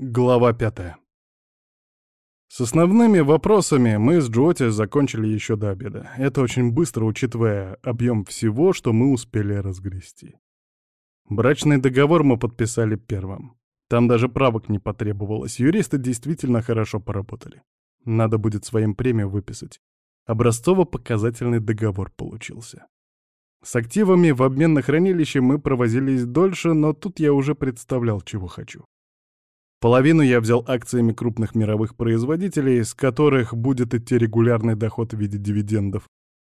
Глава пятая. С основными вопросами мы с Джоти закончили еще до обеда. Это очень быстро, учитывая объем всего, что мы успели разгрести. Брачный договор мы подписали первым. Там даже правок не потребовалось. Юристы действительно хорошо поработали. Надо будет своим премию выписать. Образцово-показательный договор получился. С активами в обмен на хранилище мы провозились дольше, но тут я уже представлял, чего хочу. Половину я взял акциями крупных мировых производителей, с которых будет идти регулярный доход в виде дивидендов.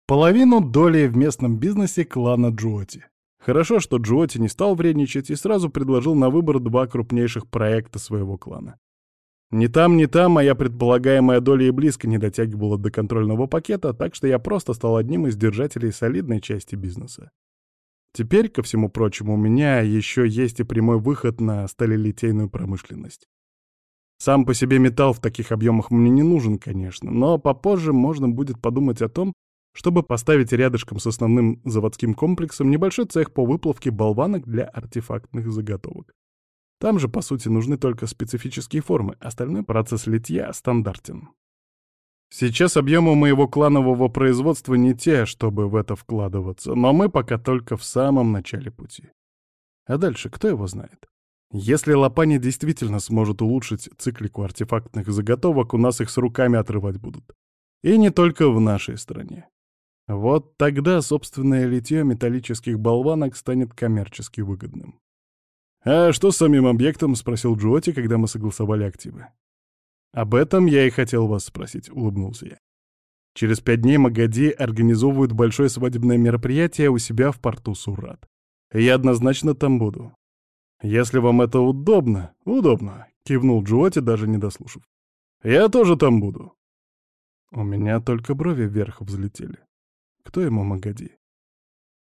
Половину долей в местном бизнесе клана Джоти. Хорошо, что Джоти не стал вредничать и сразу предложил на выбор два крупнейших проекта своего клана. Ни там, ни там моя предполагаемая доля и близко не дотягивала до контрольного пакета, так что я просто стал одним из держателей солидной части бизнеса. Теперь, ко всему прочему, у меня еще есть и прямой выход на сталелитейную промышленность. Сам по себе металл в таких объемах мне не нужен, конечно, но попозже можно будет подумать о том, чтобы поставить рядышком с основным заводским комплексом небольшой цех по выплавке болванок для артефактных заготовок. Там же, по сути, нужны только специфические формы, остальной процесс литья стандартен. Сейчас объемы моего кланового производства не те, чтобы в это вкладываться, но мы пока только в самом начале пути. А дальше кто его знает? Если Лопани действительно сможет улучшить циклику артефактных заготовок, у нас их с руками отрывать будут. И не только в нашей стране. Вот тогда собственное литье металлических болванок станет коммерчески выгодным. «А что с самим объектом?» — спросил Джоти, когда мы согласовали активы. «Об этом я и хотел вас спросить», — улыбнулся я. «Через пять дней Магади организовывают большое свадебное мероприятие у себя в порту Сурат. Я однозначно там буду. Если вам это удобно...» «Удобно», — кивнул Джоти, даже не дослушав. «Я тоже там буду». У меня только брови вверх взлетели. Кто ему Магади?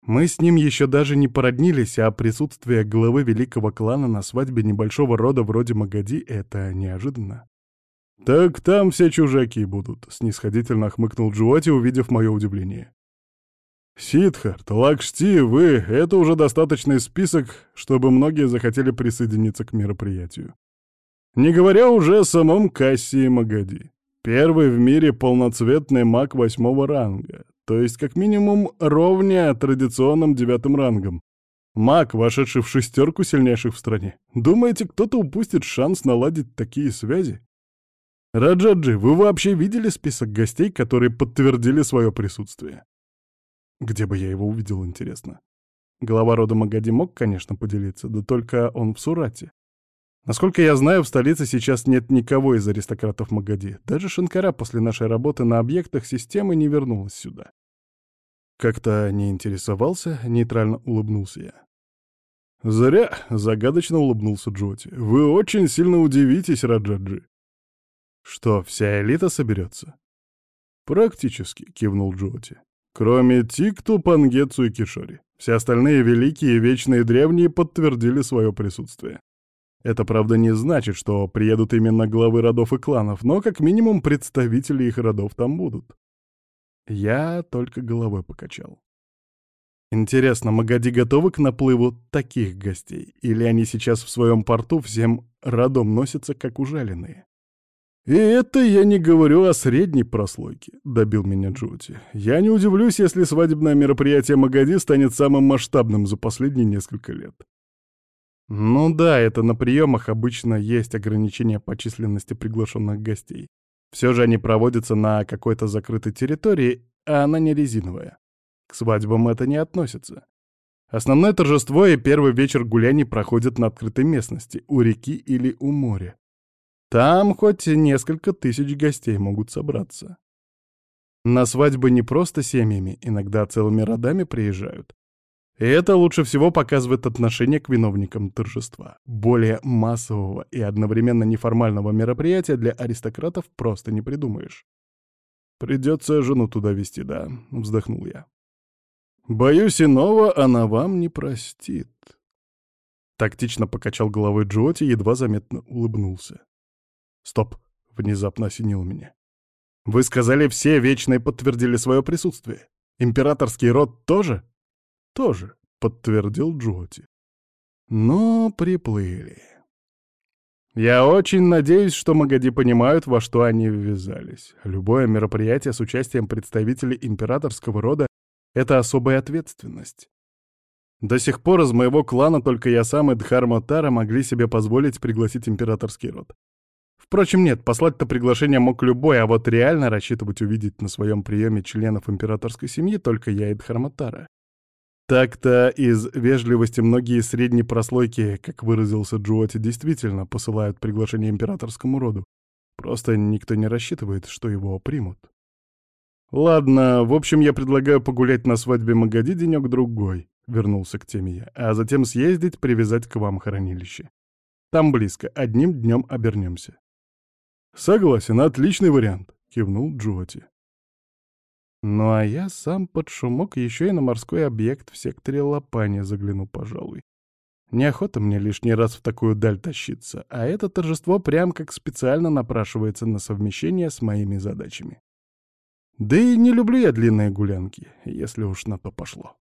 Мы с ним еще даже не породнились, а присутствие главы великого клана на свадьбе небольшого рода вроде Магади — это неожиданно. «Так там все чужаки будут», — снисходительно хмыкнул Джуати, увидев мое удивление. «Сидхарт, Лакшти, вы — это уже достаточный список, чтобы многие захотели присоединиться к мероприятию. Не говоря уже о самом Кассии Магади. Первый в мире полноцветный маг восьмого ранга, то есть как минимум ровня традиционным девятым рангом. Маг, вошедший в шестерку сильнейших в стране. Думаете, кто-то упустит шанс наладить такие связи? Раджаджи, вы вообще видели список гостей, которые подтвердили свое присутствие? Где бы я его увидел, интересно? Глава рода Магади мог, конечно, поделиться, да только он в Сурате. Насколько я знаю, в столице сейчас нет никого из аристократов Магади. Даже Шанкара после нашей работы на объектах системы не вернулась сюда. Как-то не интересовался, нейтрально улыбнулся я. «Зря!» — загадочно улыбнулся Джоти. «Вы очень сильно удивитесь, Раджаджи. Что, вся элита соберется? Практически, кивнул Джоти. Кроме Тикту, Пангетсу и Кишори. Все остальные великие, вечные древние подтвердили свое присутствие. Это, правда, не значит, что приедут именно главы родов и кланов, но как минимум представители их родов там будут. Я только головой покачал. Интересно, Магади готовы к наплыву таких гостей? Или они сейчас в своем порту всем родом носятся, как ужаленные? «И это я не говорю о средней прослойке», — добил меня Джоти. «Я не удивлюсь, если свадебное мероприятие Магади станет самым масштабным за последние несколько лет». Ну да, это на приемах обычно есть ограничения по численности приглашенных гостей. Все же они проводятся на какой-то закрытой территории, а она не резиновая. К свадьбам это не относится. Основное торжество и первый вечер гуляний проходят на открытой местности, у реки или у моря. Там хоть несколько тысяч гостей могут собраться. На свадьбы не просто семьями, иногда целыми родами приезжают. И это лучше всего показывает отношение к виновникам торжества. Более массового и одновременно неформального мероприятия для аристократов просто не придумаешь. «Придется жену туда везти, да?» — вздохнул я. «Боюсь, иного она вам не простит». Тактично покачал головой Джоти и едва заметно улыбнулся. Стоп, внезапно осенил меня. Вы сказали, все вечные подтвердили свое присутствие. Императорский род тоже? Тоже, подтвердил Джоти. Но приплыли. Я очень надеюсь, что Магади понимают, во что они ввязались. Любое мероприятие с участием представителей императорского рода — это особая ответственность. До сих пор из моего клана только я сам и Дхармотара могли себе позволить пригласить императорский род. Впрочем, нет, послать-то приглашение мог любой, а вот реально рассчитывать увидеть на своем приеме членов императорской семьи только я и Дхармотара. Так-то из вежливости многие средней прослойки, как выразился Джуоти, действительно посылают приглашение императорскому роду. Просто никто не рассчитывает, что его примут. «Ладно, в общем, я предлагаю погулять на свадьбе Магади денек-другой», — вернулся к теме я, «а затем съездить, привязать к вам хранилище. Там близко, одним днем обернемся». «Согласен, отличный вариант», — кивнул Джуоти. Ну а я сам под шумок еще и на морской объект в секторе Лапани загляну, пожалуй. Неохота мне лишний раз в такую даль тащиться, а это торжество прям как специально напрашивается на совмещение с моими задачами. Да и не люблю я длинные гулянки, если уж на то пошло.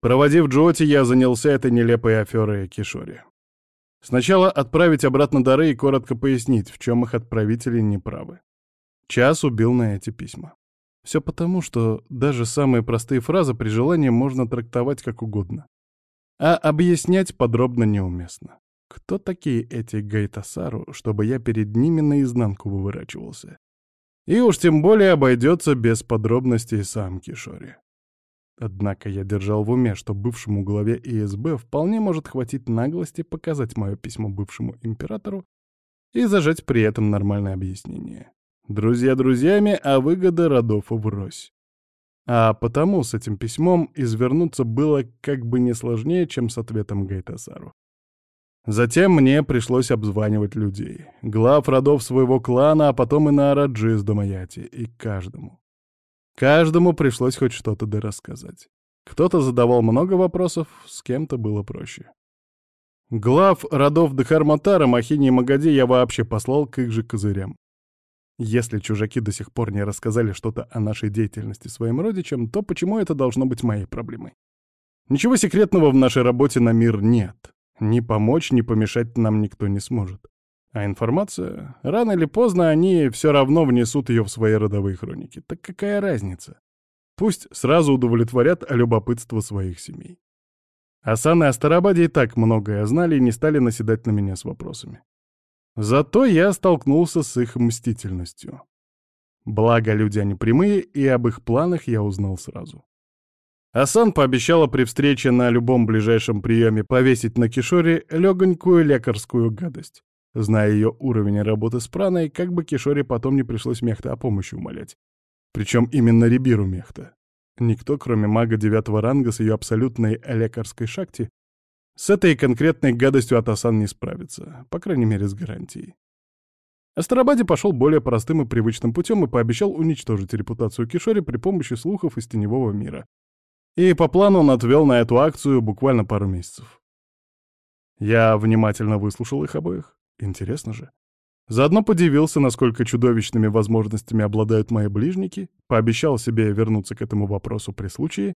Проводив Джоти, я занялся этой нелепой аферой Кишори. Сначала отправить обратно дары и коротко пояснить, в чем их отправители неправы. Час убил на эти письма. Все потому, что даже самые простые фразы при желании можно трактовать как угодно. А объяснять подробно неуместно. Кто такие эти Гайтасару, чтобы я перед ними наизнанку выворачивался? И уж тем более обойдется без подробностей сам Кишори. Однако я держал в уме, что бывшему главе ИСБ вполне может хватить наглости показать мое письмо бывшему императору и зажать при этом нормальное объяснение. Друзья друзьями, а выгода родов врозь. А потому с этим письмом извернуться было как бы не сложнее, чем с ответом Гайтасару. Затем мне пришлось обзванивать людей, глав родов своего клана, а потом и на Араджи с Дамаяти, и каждому. Каждому пришлось хоть что-то дорассказать. Кто-то задавал много вопросов, с кем-то было проще. Глав родов Дахарматара, Махини и Магади я вообще послал к их же козырям. Если чужаки до сих пор не рассказали что-то о нашей деятельности своим родичам, то почему это должно быть моей проблемой? Ничего секретного в нашей работе на мир нет. Ни помочь, ни помешать нам никто не сможет. А информация, рано или поздно они все равно внесут ее в свои родовые хроники. Так какая разница? Пусть сразу удовлетворят любопытство своих семей. Асан и Астарабаде и так многое знали и не стали наседать на меня с вопросами. Зато я столкнулся с их мстительностью. Благо, люди они прямые, и об их планах я узнал сразу. Асан пообещала при встрече на любом ближайшем приеме повесить на Кишоре легонькую лекарскую гадость. Зная ее уровень работы с праной, как бы Кишоре потом не пришлось Мехта о помощи умолять. Причем именно Рибиру Мехта. Никто, кроме мага девятого ранга с ее абсолютной лекарской шакти, с этой конкретной гадостью Атасан не справится, по крайней мере, с гарантией. Астарабаде пошел более простым и привычным путем и пообещал уничтожить репутацию Кишори при помощи слухов из теневого мира. И по плану он отвел на эту акцию буквально пару месяцев. Я внимательно выслушал их обоих. Интересно же. Заодно подивился, насколько чудовищными возможностями обладают мои ближники, пообещал себе вернуться к этому вопросу при случае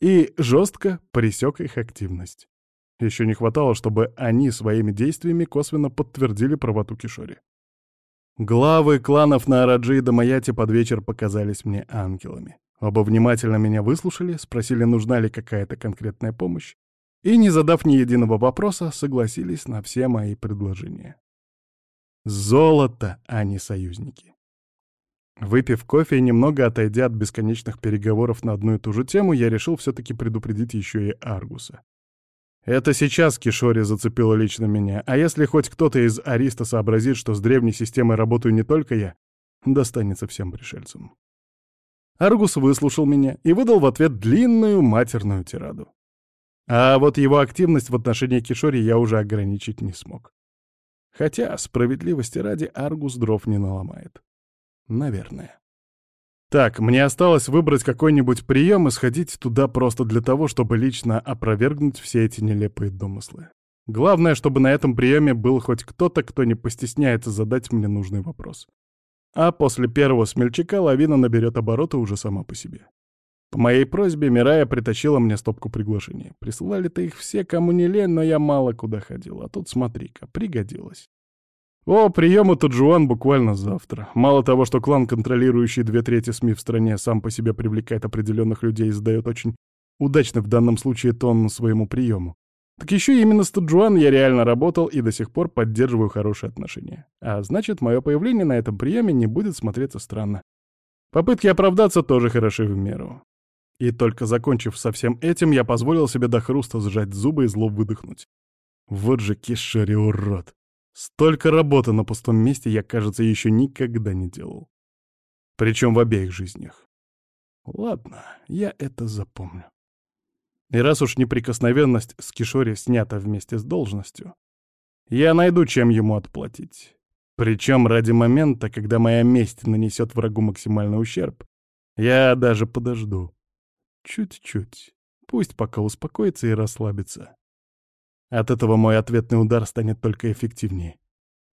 и жестко пресек их активность. Еще не хватало, чтобы они своими действиями косвенно подтвердили правоту Кишори. Главы кланов на Араджи и Дамаяте под вечер показались мне ангелами. Оба внимательно меня выслушали, спросили, нужна ли какая-то конкретная помощь, и, не задав ни единого вопроса, согласились на все мои предложения. Золото, а не союзники. Выпив кофе и немного отойдя от бесконечных переговоров на одну и ту же тему, я решил все-таки предупредить еще и Аргуса. Это сейчас Кишори зацепило лично меня, а если хоть кто-то из Ариста сообразит, что с древней системой работаю не только я, достанется всем пришельцам. Аргус выслушал меня и выдал в ответ длинную матерную тираду. А вот его активность в отношении Кишори я уже ограничить не смог. Хотя, справедливости ради, Аргус дров не наломает. Наверное. Так, мне осталось выбрать какой-нибудь прием и сходить туда просто для того, чтобы лично опровергнуть все эти нелепые домыслы. Главное, чтобы на этом приеме был хоть кто-то, кто не постесняется задать мне нужный вопрос. А после первого смельчака лавина наберет обороты уже сама по себе. По моей просьбе Мирая притащила мне стопку приглашений. Присылали-то их все, кому не лень, но я мало куда ходил. А тут, смотри-ка, пригодилось. О, прием у Таджуан буквально завтра. Мало того, что клан, контролирующий две трети СМИ в стране, сам по себе привлекает определенных людей и задает очень удачно в данном случае тон своему приему. Так еще именно с Таджуан я реально работал и до сих пор поддерживаю хорошие отношения. А значит, мое появление на этом приеме не будет смотреться странно. Попытки оправдаться тоже хороши в меру. И только закончив со всем этим, я позволил себе до хруста сжать зубы и зло выдохнуть. Вот же Кишери, урод! Столько работы на пустом месте я, кажется, еще никогда не делал. Причем в обеих жизнях. Ладно, я это запомню. И раз уж неприкосновенность с Кишори снята вместе с должностью, я найду, чем ему отплатить. Причем ради момента, когда моя месть нанесет врагу максимальный ущерб, я даже подожду. Чуть-чуть. Пусть пока успокоится и расслабится. От этого мой ответный удар станет только эффективнее.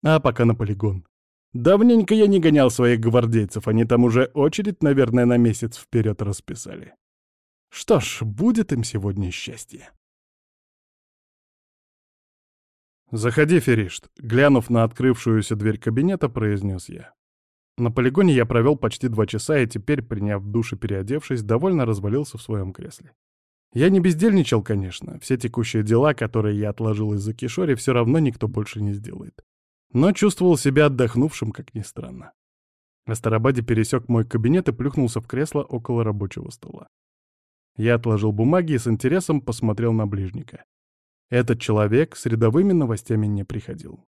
А пока на полигон. Давненько я не гонял своих гвардейцев, они там уже очередь, наверное, на месяц вперед расписали. Что ж, будет им сегодня счастье. «Заходи, Феришт», — глянув на открывшуюся дверь кабинета, произнес я. На полигоне я провел почти два часа и теперь, приняв душ и переодевшись, довольно развалился в своем кресле. Я не бездельничал, конечно. Все текущие дела, которые я отложил из-за Кишори, все равно никто больше не сделает. Но чувствовал себя отдохнувшим, как ни странно. Астарабаде пересек мой кабинет и плюхнулся в кресло около рабочего стола. Я отложил бумаги и с интересом посмотрел на ближника. Этот человек с рядовыми новостями не приходил.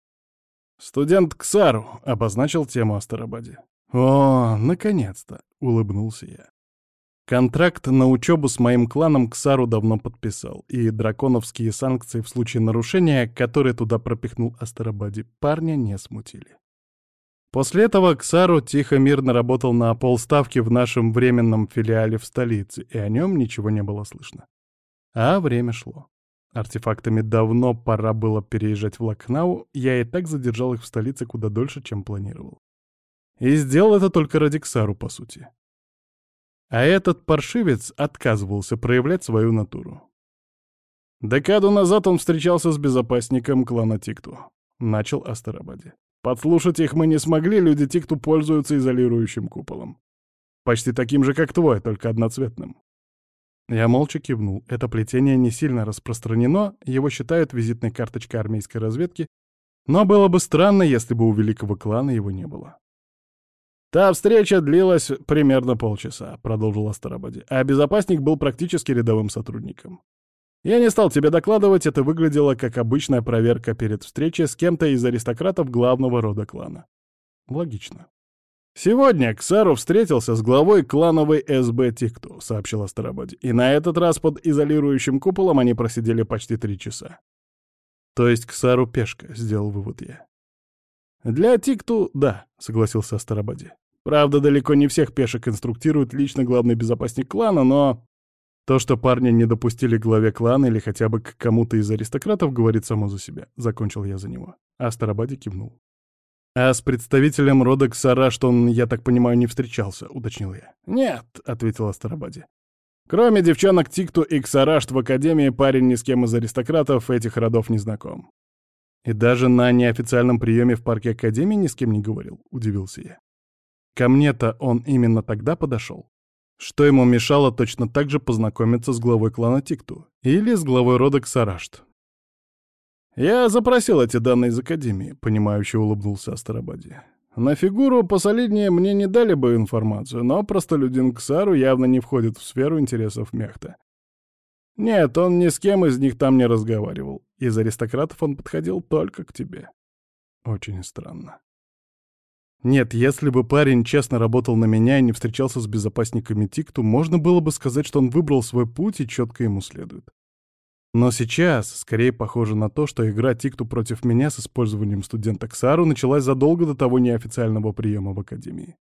«Студент Ксару», — обозначил тему о Старобаде. «О, наконец-то!» — улыбнулся я. Контракт на учебу с моим кланом Ксару давно подписал, и драконовские санкции в случае нарушения, которые туда пропихнул Астарабаде, парня не смутили. После этого Ксару тихо-мирно работал на полставки в нашем временном филиале в столице, и о нем ничего не было слышно. А время шло. Артефактами давно пора было переезжать в Лакнау, я и так задержал их в столице куда дольше, чем планировал. И сделал это только ради Ксару, по сути. А этот паршивец отказывался проявлять свою натуру. Декаду назад он встречался с безопасником клана Тикту. Начал Астарабаде. Подслушать их мы не смогли, люди Тикту пользуются изолирующим куполом. Почти таким же, как твой, только одноцветным. Я молча кивнул. Это плетение не сильно распространено, его считают визитной карточкой армейской разведки, но было бы странно, если бы у великого клана его не было. «Та встреча длилась примерно полчаса», — продолжил Астарабаде, «а безопасник был практически рядовым сотрудником. Я не стал тебе докладывать, это выглядело как обычная проверка перед встречей с кем-то из аристократов главного рода клана. Логично. «Сегодня Ксару встретился с главой клановой СБ Тикту», — сообщил Астарабаде. «И на этот раз под изолирующим куполом они просидели почти три часа». «То есть Ксару пешка», — сделал вывод я. «Для Тикту — да», — согласился Астарабаде. «Правда, далеко не всех пешек инструктирует лично главный безопасник клана, но...» То, что парня не допустили к главе клана или хотя бы к кому-то из аристократов, говорит само за себя. Закончил я за него. Астарабаде кивнул. «А с представителем рода Ксарашт он, я так понимаю, не встречался», — уточнил я. «Нет», — ответила Старобади. «Кроме девчонок Тикту и Ксарашт в Академии, парень ни с кем из аристократов этих родов не знаком». «И даже на неофициальном приеме в парке Академии ни с кем не говорил», — удивился я. «Ко мне-то он именно тогда подошел. Что ему мешало точно так же познакомиться с главой клана Тикту или с главой рода Ксарашт?» «Я запросил эти данные из Академии», — понимающе улыбнулся Астарабаде. «На фигуру посолиднее мне не дали бы информацию, но простолюдин Ксару явно не входит в сферу интересов Мехта. Нет, он ни с кем из них там не разговаривал. Из аристократов он подходил только к тебе. Очень странно. Нет, если бы парень честно работал на меня и не встречался с безопасниками Тикту, можно было бы сказать, что он выбрал свой путь и четко ему следует. Но сейчас скорее похоже на то, что игра Тикту против меня с использованием студента Ксару началась задолго до того неофициального приема в Академии.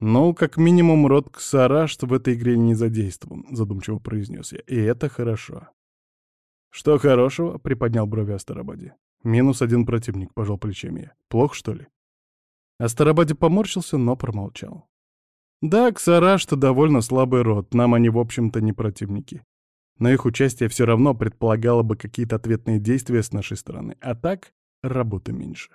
«Ну, как минимум, род Ксарашт в этой игре не задействован», — задумчиво произнес я, — «и это хорошо». «Что хорошего?» — приподнял брови Астарабаде. «Минус один противник», — пожал плечами я. «Плохо, что ли?» Астарабаде поморщился, но промолчал. Да, Ксараш — довольно слабый род, нам они, в общем-то, не противники. Но их участие все равно предполагало бы какие-то ответные действия с нашей стороны, а так работы меньше.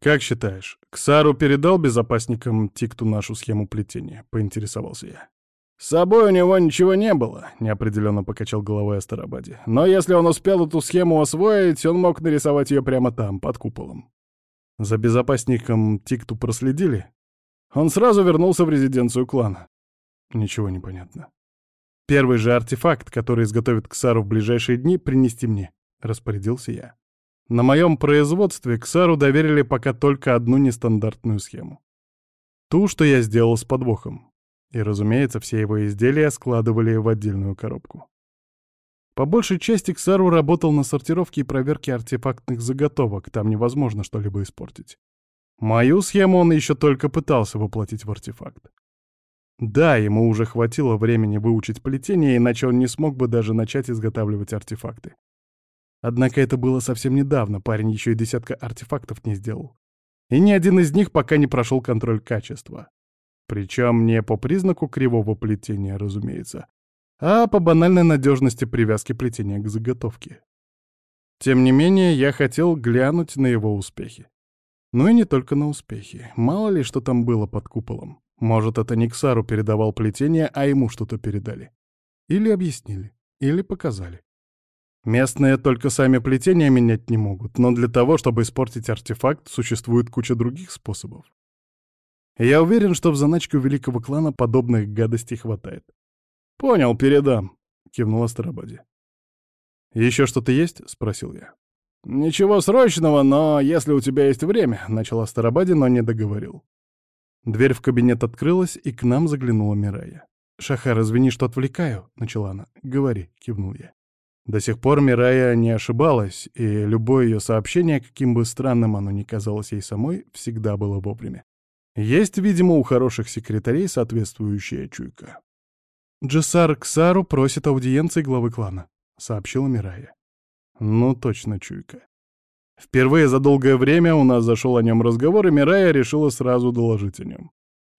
«Как считаешь, Ксару передал безопасникам Тикту нашу схему плетения?» — поинтересовался я. «С собой у него ничего не было», — неопределенно покачал головой Астарабаде. «Но если он успел эту схему освоить, он мог нарисовать ее прямо там, под куполом». За безопасником Тикту проследили? Он сразу вернулся в резиденцию клана. Ничего не понятно. Первый же артефакт, который изготовит Ксару в ближайшие дни, принести мне, — распорядился я. На моем производстве Ксару доверили пока только одну нестандартную схему. Ту, что я сделал с подвохом. И, разумеется, все его изделия складывали в отдельную коробку. По большей части Ксару работал на сортировке и проверке артефактных заготовок, там невозможно что-либо испортить. Мою схему он еще только пытался воплотить в артефакт. Да, ему уже хватило времени выучить плетение, иначе он не смог бы даже начать изготавливать артефакты. Однако это было совсем недавно, парень еще и десятка артефактов не сделал. И ни один из них пока не прошел контроль качества. Причем не по признаку кривого плетения, разумеется, а по банальной надежности привязки плетения к заготовке. Тем не менее, я хотел глянуть на его успехи. Ну и не только на успехи. Мало ли, что там было под куполом. Может, это не Ксару передавал плетение, а ему что-то передали. Или объяснили, или показали. Местные только сами плетения менять не могут, но для того, чтобы испортить артефакт, существует куча других способов. Я уверен, что в заначке у великого клана подобных гадостей хватает. «Понял, передам», — кивнул Астарабаде. «Еще что-то есть?» — спросил я. «Ничего срочного, но если у тебя есть время», — начал Астарабаде, но не договорил. Дверь в кабинет открылась, и к нам заглянула Мирая. «Шахар, извини, что отвлекаю», — начала она. «Говори», — кивнул я. До сих пор Мирая не ошибалась, и любое ее сообщение, каким бы странным оно ни казалось ей самой, всегда было вовремя. Есть, видимо, у хороших секретарей соответствующая чуйка. «Джессар Ксару просит аудиенции главы клана», — сообщила Мирая. «Ну, точно чуйка». Впервые за долгое время у нас зашел о нем разговор, и Мирая решила сразу доложить о нем.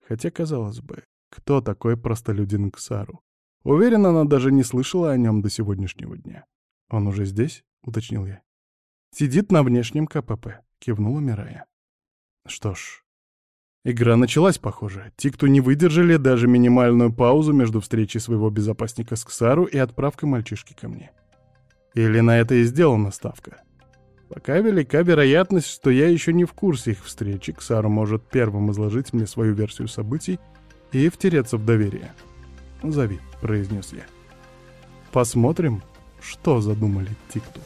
Хотя, казалось бы, кто такой простолюдин Ксару? Уверен, она даже не слышала о нем до сегодняшнего дня. «Он уже здесь?» — уточнил я. «Сидит на внешнем КПП», — кивнула Мирая. Что ж, игра началась, похоже. Тикту не выдержали даже минимальную паузу между встречей своего безопасника с Ксару и отправкой мальчишки ко мне. Или на это и сделана ставка. Пока велика вероятность, что я еще не в курсе их встречи, Ксару может первым изложить мне свою версию событий и втереться в доверие. «Зови», — произнес я. «Посмотрим, что задумали Тикту».